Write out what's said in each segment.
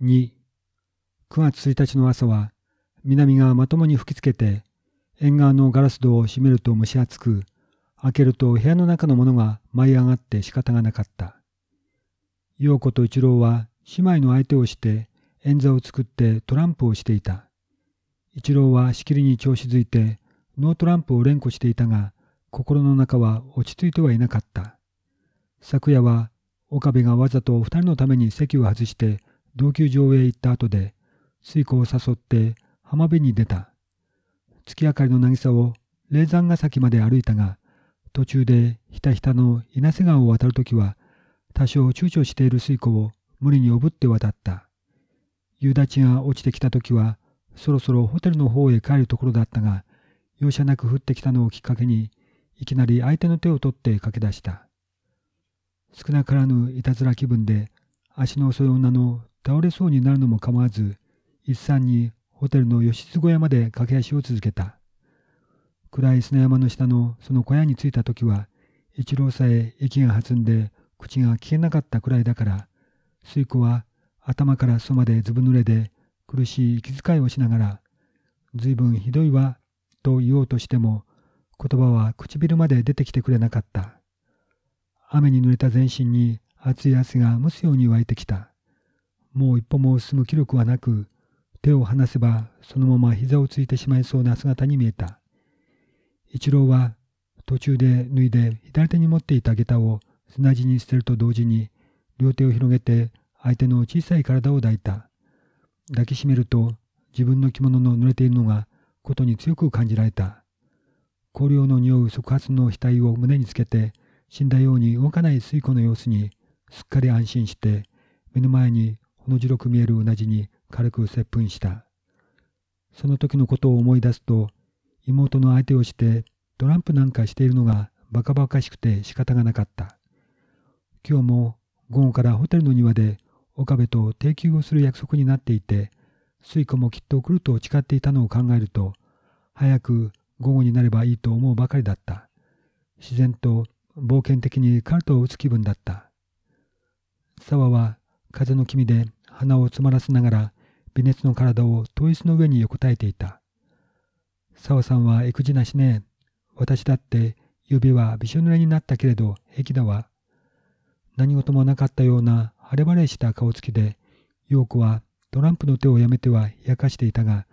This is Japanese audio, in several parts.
2、9月1日の朝は、南がまともに吹きつけて、縁側のガラス戸を閉めると蒸し暑く、開けると部屋の中のものが舞い上がって仕方がなかった。陽子と一郎は姉妹の相手をして円座を作ってトランプをしていた。一郎はしきりに調子づいてノートランプを連呼していたが、心の中は落ち着いてはいなかった。昨夜は岡部がわざと二人のために席を外して同級場へ行った後で、水子を誘って浜辺に出た。月明かりの渚を霊山ヶ崎まで歩いたが、途中でひたひたの稲瀬川を渡るときは、多少躊躇している水子を無理におぶって渡った。夕立が落ちてきたときは、そろそろホテルの方へ帰るところだったが、容赦なく降ってきたのをきっかけに、いきなり相手の手を取って駆け出した。少なからぬいたずら気分で、足の遅い女の倒れそうになるのも構わず、一山にホテルの吉津小屋まで駆け足を続けた。暗い砂山の下のその小屋に着いた時は、一郎さえ息が弾んで口が聞けなかったくらいだから、水子は頭から裾までずぶ濡れで苦しい息遣いをしながら、ずいぶんひどいわと言おうとしても、言葉は唇まで出てきてくれなかった。雨に濡れた全身に熱い汗が蒸すように湧いてきた。もう一歩も進む気力はなく、手を離せばそのまま膝をついてしまいそうな姿に見えた。一郎は途中で脱いで左手に持っていた下駄を砂地に捨てると同時に両手を広げて相手の小さい体を抱いた。抱きしめると自分の着物の濡れているのがことに強く感じられた。香料の匂う側発の額を胸につけて死んだように動かない水子の様子にすっかり安心して目の前にの白く見えるうなじに軽く接吻した。その時のことを思い出すと妹の相手をしてトランプなんかしているのがバカバカしくて仕方がなかった。今日も午後からホテルの庭で岡部と定休をする約束になっていて、水子もきっと来ると誓っていたのを考えると、早く午後になればいいと思うばかりだった。自然と冒険的にカルトを打つ気分だった。沢は風の君で鼻を詰まらせながら微熱の体を遠椅子の上に横たえていた。沢さんは育児なしね。私だって指はびしょ濡れになったけれど平気だわ。何事もなかったような晴れ晴れした顔つきで、陽子はトランプの手をやめては冷やかしていたが、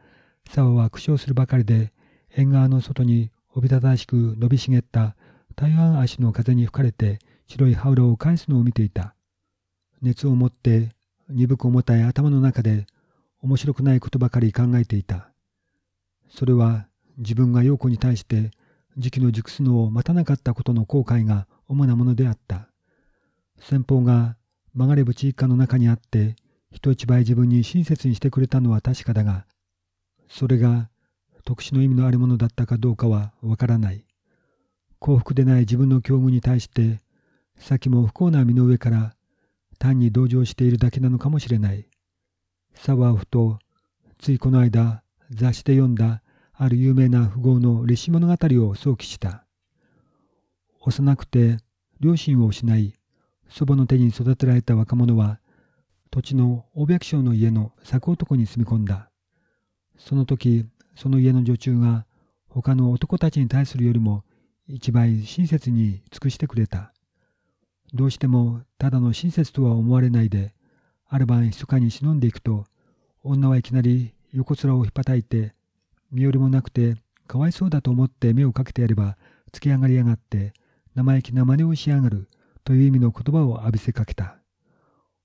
沢は苦笑するばかりで、縁側の外におびただしく伸び茂った台湾足の風に吹かれて白い羽裏を返すのを見ていた。熱を持って鈍く重たい頭の中で面白くないことばかり考えていた。それは自分が陽子に対して時期の熟すのを待たなかったことの後悔が主なものであった。先方が曲がれ淵一家の中にあって人一倍自分に親切にしてくれたのは確かだが、それが特殊の意味のあるものだったかどうかはわからない。幸福でない自分の境遇に対して、先も不幸な身の上から単に同情しているだけなのかもしれない。沢はふと、ついこの間雑誌で読んだある有名な富豪の歴史物語を想起した。幼くて両親を失い、祖母の手に育てられた若者は、土地の大百姓の家の作男に住み込んだ。その時、その家の女中が他の男たちに対するよりも一倍親切に尽くしてくれた。どうしてもただの親切とは思われないで、ある晩密かに忍んでいくと、女はいきなり横面をひっぱたいて身寄りもなくてかわいそうだと思って目をかけてやれば突き上がりやがって生意気な真似をしやがるという意味の言葉を浴びせかけた。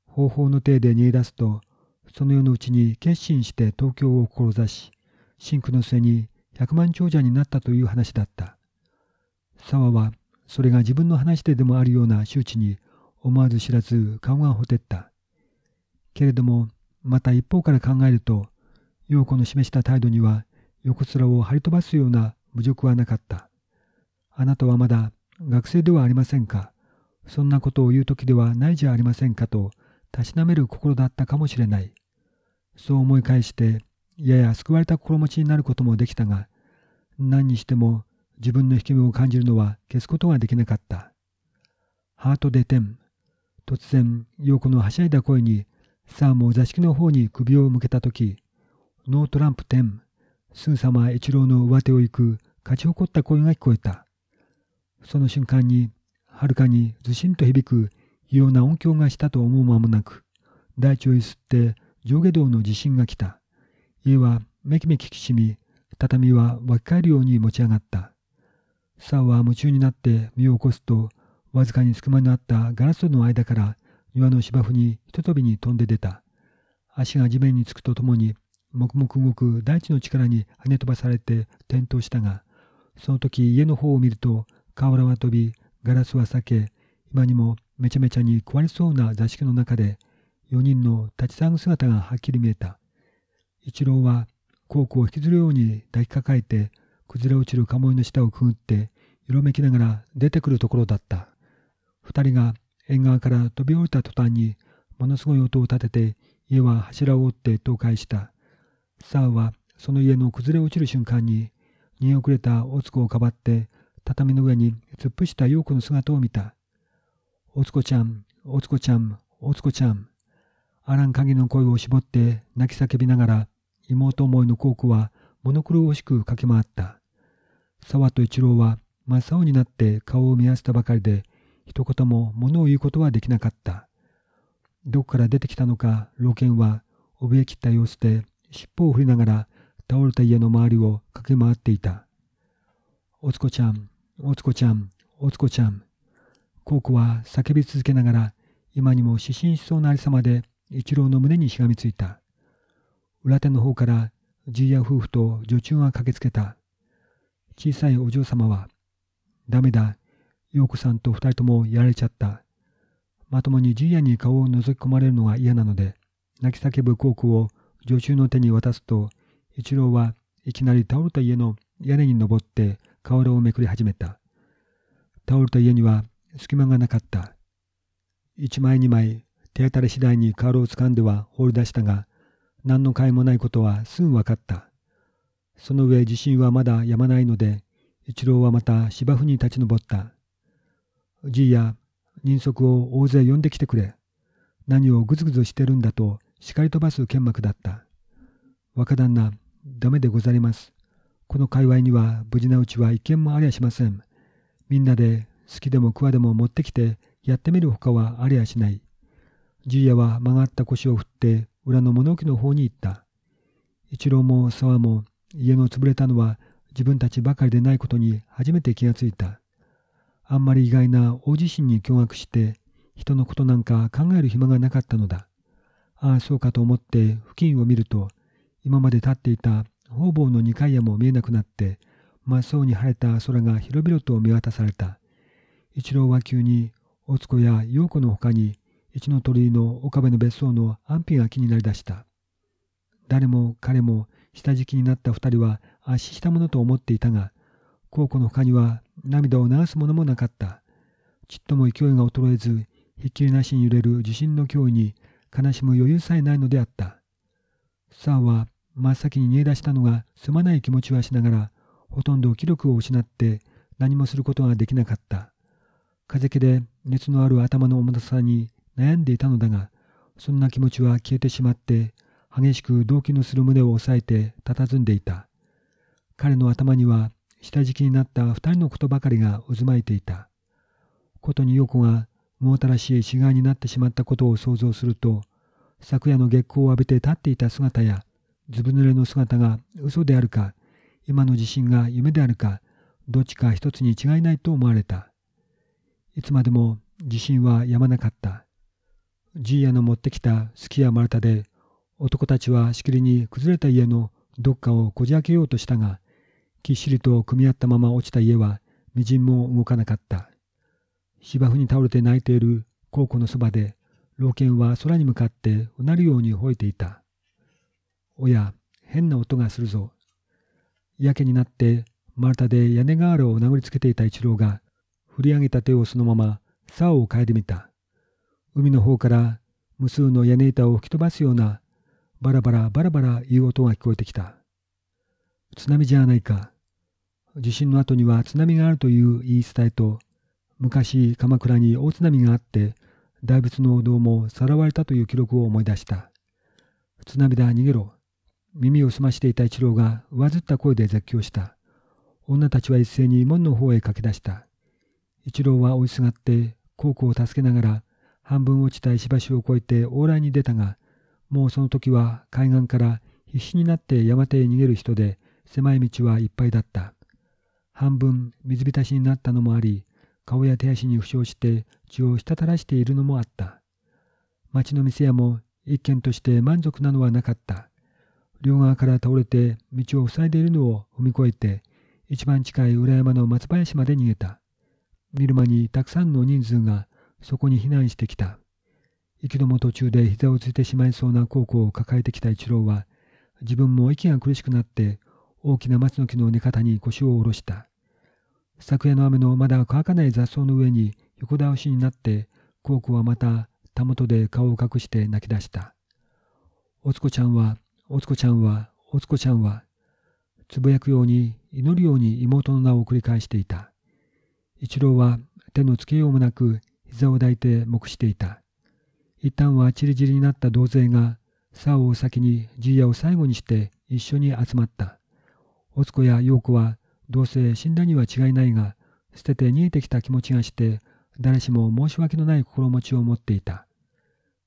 方法の体で逃げ出すと、その世のうちに決心して東京を志し、真空の末に百万長者になったという話だった。沢はそれが自分の話ででもあるような周知に思わず知らず顔がほてった。けれども、また一方から考えると、陽子の示した態度には横面を張り飛ばすような侮辱はなかった。あなたはまだ学生ではありませんか？そんなことを言う時ではないじゃありませんかと、たしなめる心だったかもしれない。そう思い返して、やや救われた心持ちになることもできたが、何にしても自分の引け目を感じるのは消すことができなかった。ハートで ten。突然、陽子のはしゃいだ声に、さあも座敷の方に首を向けたとき、ノートランプ10、すぐさま一郎の上手を行く勝ち誇った声が聞こえた。その瞬間に、はるかにずしんと響く異様な音響がしたと思う間もなく、大地を揺すって上下動の地震が来た。家はめきめききしみ、畳は湧き返るように持ち上がった。サーは夢中になって身を起こすと、わずかに隙間のあったガラス戸の間から庭の芝生にひと飛びに飛んで出た。足が地面につくとともに、黙々動く大地の力に跳ね飛ばされて転倒したが、その時家の方を見ると、瓦は飛び、ガラスは裂け、今にもめちゃめちゃに壊れそうな座敷の中で、4人の立ち騒ぐ姿がはっきり見えた。一郎は、コークを引きずるように抱きかかえて、崩れ落ちる鴨居の下をくぐって、色めきながら出てくるところだった。二人が縁側から飛び降りた途端に、ものすごい音を立てて、家は柱を折って倒壊した。サーはその家の崩れ落ちる瞬間に、逃げ遅れたおつこをかばって、畳の上に突っ伏した陽子の姿を見た。おつこちゃん、おつこちゃん、おつこちゃん。あらん限りの声を絞って泣き叫びながら、妹思いの孝子は物苦しく駆け回った。沢と一郎は真っ青になって顔を見合わせたばかりで、一言も物を言うことはできなかった。どこから出てきたのか、老犬は怯えきった様子で尻尾を振りながら倒れた家の周りを駆け回っていた。おつこちゃん、おつこちゃん、おつこちゃん。孝子は叫び続けながら、今にも失神しそうなありさまで一郎の胸にしがみついた。裏手の方からじいや夫婦と女中が駆けつけた。小さいお嬢様は、ダメだ、陽子さんと二人ともやられちゃった。まともにじいやに顔を覗き込まれるのが嫌なので、泣き叫ぶ孝子を女中の手に渡すと、一郎はいきなり倒れた家の屋根に登って瓦をめくり始めた。倒れた家には隙間がなかった。一枚二枚手当たり次第に瓦を掴んでは放り出したが、何の甲斐もないことはすぐ分かった。その上地震はまだ止まないので、一郎はまた芝生に立ち上った。じいや、人足を大勢呼んできてくれ。何をぐずぐずしてるんだと叱り飛ばす剣幕だった。若旦那、ダメでござります。この界隈には無事なうちは一件もありゃしません。みんなで好きでも桑でも持ってきてやってみるほかはありゃしない。じいやは曲がった腰を振って裏の物置の方に行った。一郎も沢も家の潰れたのは自分たちばかりでないことに初めて気がついた。あんまり意外な大地震に驚愕して人のことなんか考える暇がなかったのだ。ああそうかと思って付近を見ると今まで立っていた方々の二階屋も見えなくなって真っ青に晴れた空が広々と見渡された。一郎は急におつこや陽子のほかに一の鳥居の岡部の別荘の安否が気になりだした。誰も彼も下敷きになった二人は圧死したものと思っていたが、孝子の他には涙を流すものもなかった。ちっとも勢いが衰えず、ひっきりなしに揺れる地震の脅威に悲しむ余裕さえないのであった。サーは真っ先に逃げ出したのがすまない気持ちはしながら、ほとんど気力を失って何もすることができなかった。風邪気で熱のある頭の重たさに悩んでいたのだが、そんな気持ちは消えてしまって、激しく動悸のする胸を押さえて佇んでいた。彼の頭には下敷きになった二人のことばかりが渦巻いていた。ことに横がもたらしい死骸になってしまったことを想像すると、昨夜の月光を浴びて立っていた姿や、ずぶ濡れの姿が嘘であるか、今の地震が夢であるか、どっちか一つに違いないと思われた。いつまでも地震は止まなかった。じいやの持ってきたすきや丸太で、男たちはしきりに崩れた家のどっかをこじ開けようとしたが、きっしりと組み合ったまま落ちた家は、みじんも動かなかった。芝生に倒れて泣いている孝子のそばで、老犬は空に向かってうなるように吠えていた。おや、変な音がするぞ。やけになって丸太で屋根瓦を殴りつけていた一郎が、振り上げた手をそのまま竿を変えてみた。海の方から無数の屋根板を吹き飛ばすようなバラバラバラバラいう音が聞こえてきた。津波じゃないか。地震の後には津波があるという言い伝えと、昔鎌倉に大津波があって、大仏のお堂もさらわれたという記録を思い出した。津波だ逃げろ。耳を澄ましていた一郎が上ずった声で絶叫した。女たちは一斉に門の方へ駆け出した。一郎は追いすがって孝行を助けながら半分落ちた石橋を越えて往来に出たが、もうその時は海岸から必死になって山手へ逃げる人で狭い道はいっぱいだった。半分水浸しになったのもあり、顔や手足に負傷して血を滴らしているのもあった。町の店屋も一軒として満足なのはなかった。両側から倒れて道を塞いでいるのを踏み越えて、一番近い裏山の松林まで逃げた。見る間にたくさんの人数がそこに避難してきた。行き止も途中で膝をついてしまいそうな孝行を抱えてきた一郎は、自分も息が苦しくなって大きな松の木の根方に腰を下ろした。昨夜の雨のまだ乾かない雑草の上に横倒しになって、孝行はまたたもとで顔を隠して泣き出した。おつこちゃんは、おつこちゃんは、おつこちゃんは、つぶやくように祈るように妹の名を繰り返していた。一郎は手のつけようもなく膝を抱いて目していた。一旦はちりぢりになった同勢が、竿を先にじいやを最後にして一緒に集まった。おつこや陽子はどうせ死んだには違いないが、捨てて逃げてきた気持ちがして、誰しも申し訳のない心持ちを持っていた。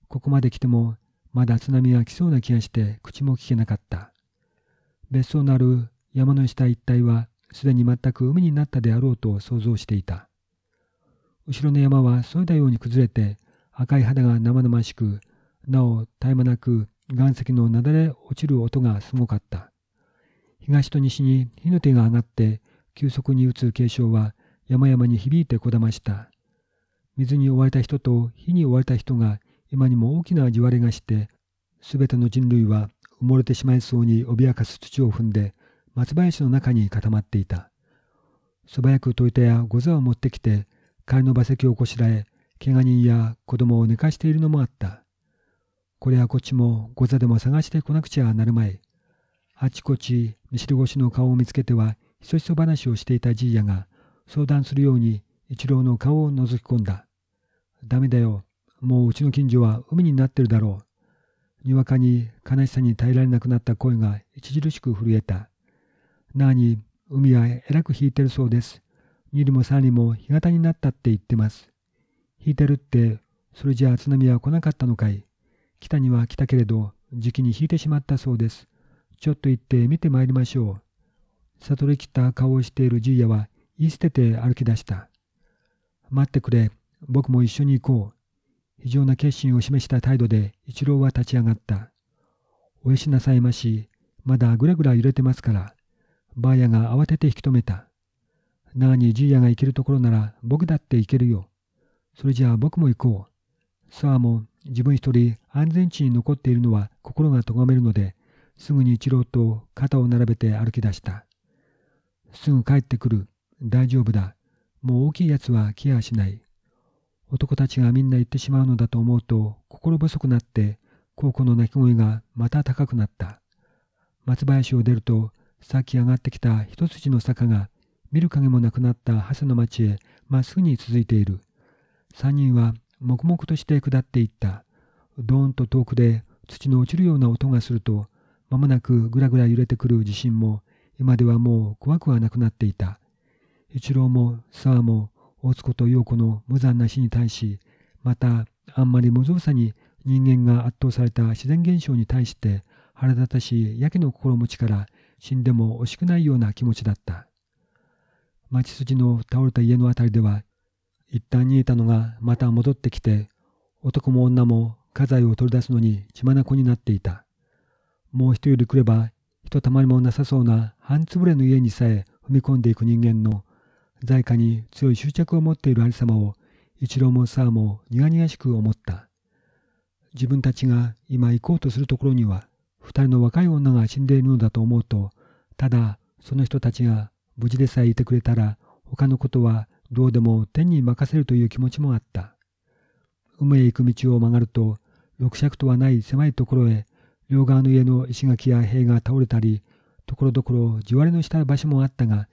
ここまで来ても、まだ津波が来そうな気がして口も聞けなかった。別荘のある山の下一帯は、すでに全く海になったであろうと想像していた。後ろの山はそいだように崩れて、赤い肌が生々しく、なお絶え間なく岩石のなだれ落ちる音がすごかった。東と西に火の手が上がって急速に打つ警鐘は山々に響いてこだました。水に追われた人と火に追われた人が今にも大きな地割れがして、すべての人類は埋もれてしまいそうに脅かす土を踏んで松林の中に固まっていた。素早く戸板や御座を持ってきて、帰りの馬石をこしらえ、怪我人や子供を寝かしているのもあった。これはこっちも御座でも探してこなくちゃなるまい。あちこち見知り越しの顔を見つけてはひそひそ話をしていたじいやが相談するように一郎の顔を覗き込んだ。ダメだよ。もううちの近所は海になってるだろう。にわかに悲しさに耐えられなくなった声が著しく震えた。なあに、海はえらく引いてるそうです。二里も三里も干潟になったって言ってます。引いてるって、それじゃあ津波は来なかったのかい？北には来たけれど、時期に引いてしまったそうです。ちょっと行って見てまいりましょう。悟りきった顔をしているじいやは言い捨てて歩き出した。待ってくれ、僕も一緒に行こう。非常な決心を示した態度で一郎は立ち上がった。おやしなさいまし、まだぐらぐら揺れてますから。ばあやが慌てて引き止めた。なあにじいやが行けるところなら僕だって行けるよ。それじゃあ僕も行こう。さあも自分一人安全地に残っているのは心が咎めるので、すぐに一郎と肩を並べて歩き出した。すぐ帰ってくる。大丈夫だ。もう大きいやつは来やしない。男たちがみんな行ってしまうのだと思うと心細くなって高校の鳴き声がまた高くなった。松林を出るとさっき上がってきた一筋の坂が見る影もなくなった長谷の町へまっすぐに続いている。三人は黙々として下っていった。どーんと遠くで土の落ちるような音がするとまもなくぐらぐら揺れてくる地震も今ではもう怖くはなくなっていた。一郎も沢も大津子と陽子の無残な死に対し、またあんまり無造作に人間が圧倒された自然現象に対して腹立たしいやけの心持ちから死んでも惜しくないような気持ちだった。町筋の倒れた家のあたりでは、一旦逃げたのがまた戻ってきて、男も女も家財を取り出すのに血眼になっていた。もう一人来れば、ひとたまりもなさそうな半つぶれの家にさえ踏み込んでいく人間の、在家に強い執着を持っているありさまを、一郎もさあも苦々しく思った。自分たちが今行こうとするところには、二人の若い女が死んでいるのだと思うと、ただその人たちが無事でさえいてくれたら、他のことはどうでも天に任せるという気持ちもあった。海へ行く道を曲がると、六尺とはない狭いところへ両側の家の石垣や塀が倒れたり、ところどころ地割れのした場所もあったが、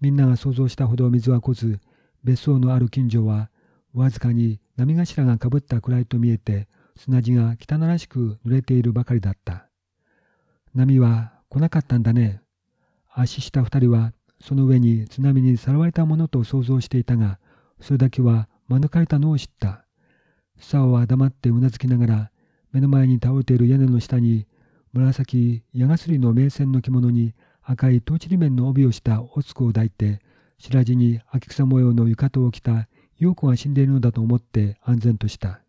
みんなが想像したほど水は来ず、別荘のある近所は、わずかに波頭がかぶったくらいと見えて、砂地が汚らしく濡れているばかりだった。波は来なかったんだね。足した二人はその上に津波にさらわれたものと想像していたが、それだけは免れたのを知った。沢は黙ってうなずきながら、目の前に倒れている屋根の下に、紫矢がすりの名船の着物に赤いトーチリ面の帯をしたおつこを抱いて、白地に秋草模様の浴衣を着た陽子が死んでいるのだと思って安全とした。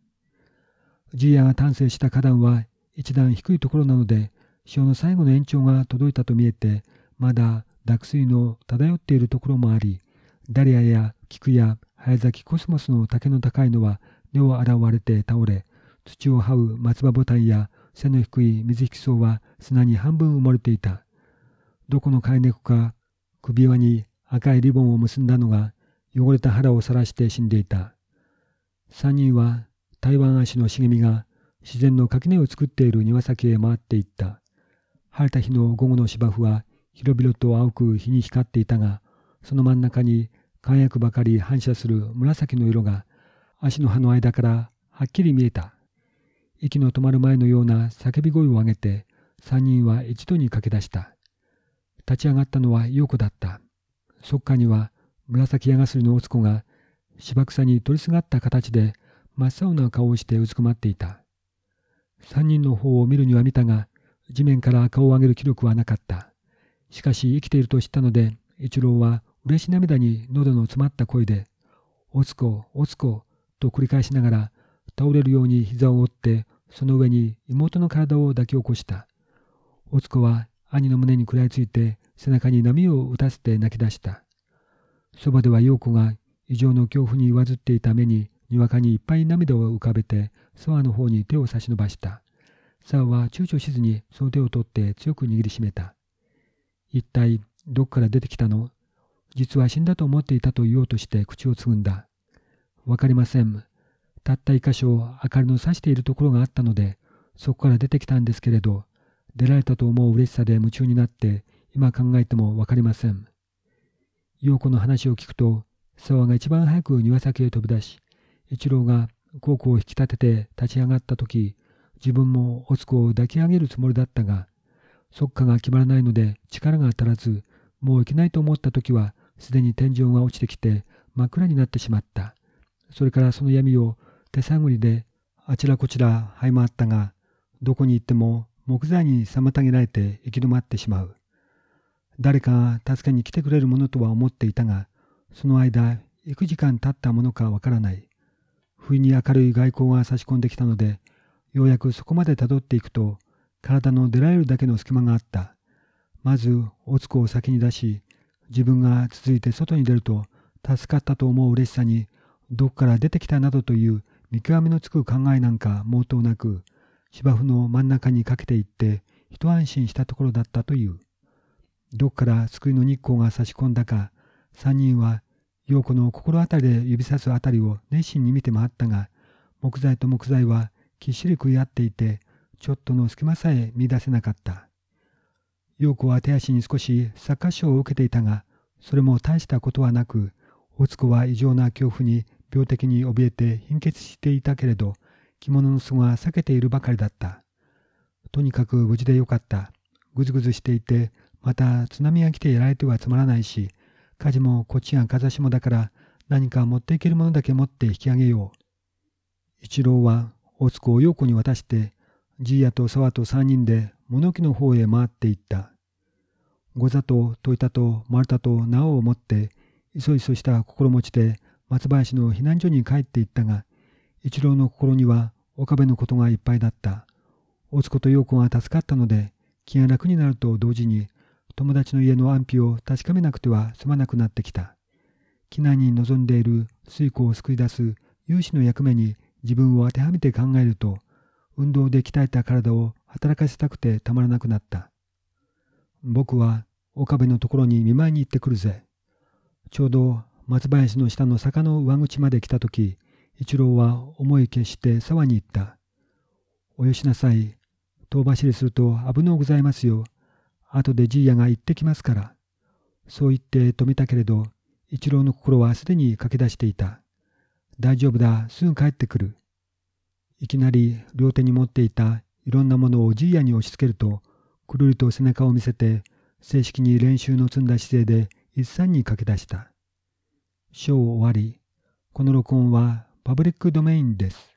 ジーヤが丹精した花壇は一段低いところなので、潮の最後の延長が届いたと見えて、まだ濁水の漂っているところもあり、ダリアや菊や早咲きコスモスの竹の高いのは根を洗われて倒れ、土を這う松葉ボタンや背の低い水引き草は砂に半分埋もれていた。どこの飼い猫か首輪に赤いリボンを結んだのが汚れた腹を晒して死んでいた。三人は台湾足の茂みが自然の垣根を作っている庭先へ回っていった。晴れた日の午後の芝生は広々と青く日に光っていたが、その真ん中に輝くばかり反射する紫の色が足の葉の間からはっきり見えた。息の止まる前のような叫び声を上げて、三人は一度に駆け出した。立ち上がったのは陽子だった。そっかには紫矢がすりのおつこが芝草に取りすがった形で真っ青な顔をしてうずくまっていた。三人の方を見るには見たが、地面から顔を上げる気力はなかった。しかし生きていると知ったので、一郎は嬉し涙に喉の詰まった声で、おつこ、おつこ、と繰り返しながら、倒れるように膝を折って、その上に妹の体を抱き起こした。おつこは兄の胸に食らいついて、背中に波を打たせて泣き出した。そばでは陽子が異常の恐怖に上ずっていた目に、にわかにいっぱい涙を浮かべて、沢の方に手を差し伸ばした。沢は躊躇しずにその手を取って強く握りしめた。一体どっから出てきたの？実は死んだと思っていたと言おうとして口をつぐんだ。わかりません。たった一箇所明かりの差しているところがあったので、そこから出てきたんですけれど、出られたと思う嬉しさで夢中になって、今考えてもわかりません。陽子の話を聞くと、沢が一番早く庭先へ飛び出し、一郎が高校を引き立てて立ち上がった時、自分もおつこを抱き上げるつもりだったが、そっかが決まらないので力が足らず、もういけないと思った時は、すでに天井が落ちてきて真っ暗になってしまった。それからその闇を手探りであちらこちら這い回ったが、どこに行っても木材に妨げられて行き止まってしまう。誰かが助けに来てくれるものとは思っていたが、その間、幾時間経ったものかわからない。不意に明るい外光が差し込んできたので、ようやくそこまでたどっていくと、体の出られるだけの隙間があった。まず、おつこを先に出し、自分が続いて外に出ると、助かったと思う嬉しさに、どこから出てきたなどという見極めのつく考えなんか毛頭なく、芝生の真ん中にかけていって、一安心したところだったという。どこから救いの日光が差し込んだか、三人は陽子の心当たりで指さすあたりを熱心に見て回ったが、木材と木材はきっしり食い合っていて、ちょっとの隙間さえ見出せなかった。陽子は手足に少しサッカー賞を受けていたが、それも大したことはなく、おつこは異常な恐怖に病的に怯えて貧血していたけれど、着物の裾が裂けているばかりだった。とにかく無事でよかった。ぐずぐずしていて、また津波が来てやられてはつまらないし、火事もこっちが風下だから何か持っていけるものだけ持って引き上げよう。一郎は大津子を陽子に渡して、じいやと沢と三人で物置の方へ回っていった。御座と戸板と丸太と縄を持って、いそいそした心持ちで松林の避難所に帰っていったが、一郎の心には岡部のことがいっぱいだった。大津子と陽子が助かったので、気が楽になると同時に、友達の家の安否を確かめなくては済まなくなってきた。機内に望んでいる水庫を救い出す有志の役目に自分を当てはめて考えると、運動で鍛えた体を働かせたくてたまらなくなった。僕は岡部のところに見舞いに行ってくるぜ。ちょうど松林の下の坂の上口まで来たとき、一郎は思い決して沢に行った。およしなさい。遠走りすると危のうございますよ。後でじいやが行ってきますから。そう言って止めたけれど、一郎の心はすでに駆け出していた。大丈夫だ、すぐ帰ってくる。いきなり両手に持っていたいろんなものをじいやに押し付けると、くるりと背中を見せて、正式に練習の積んだ姿勢で一山に駆け出した。ショー終わり。この録音はパブリックドメインです。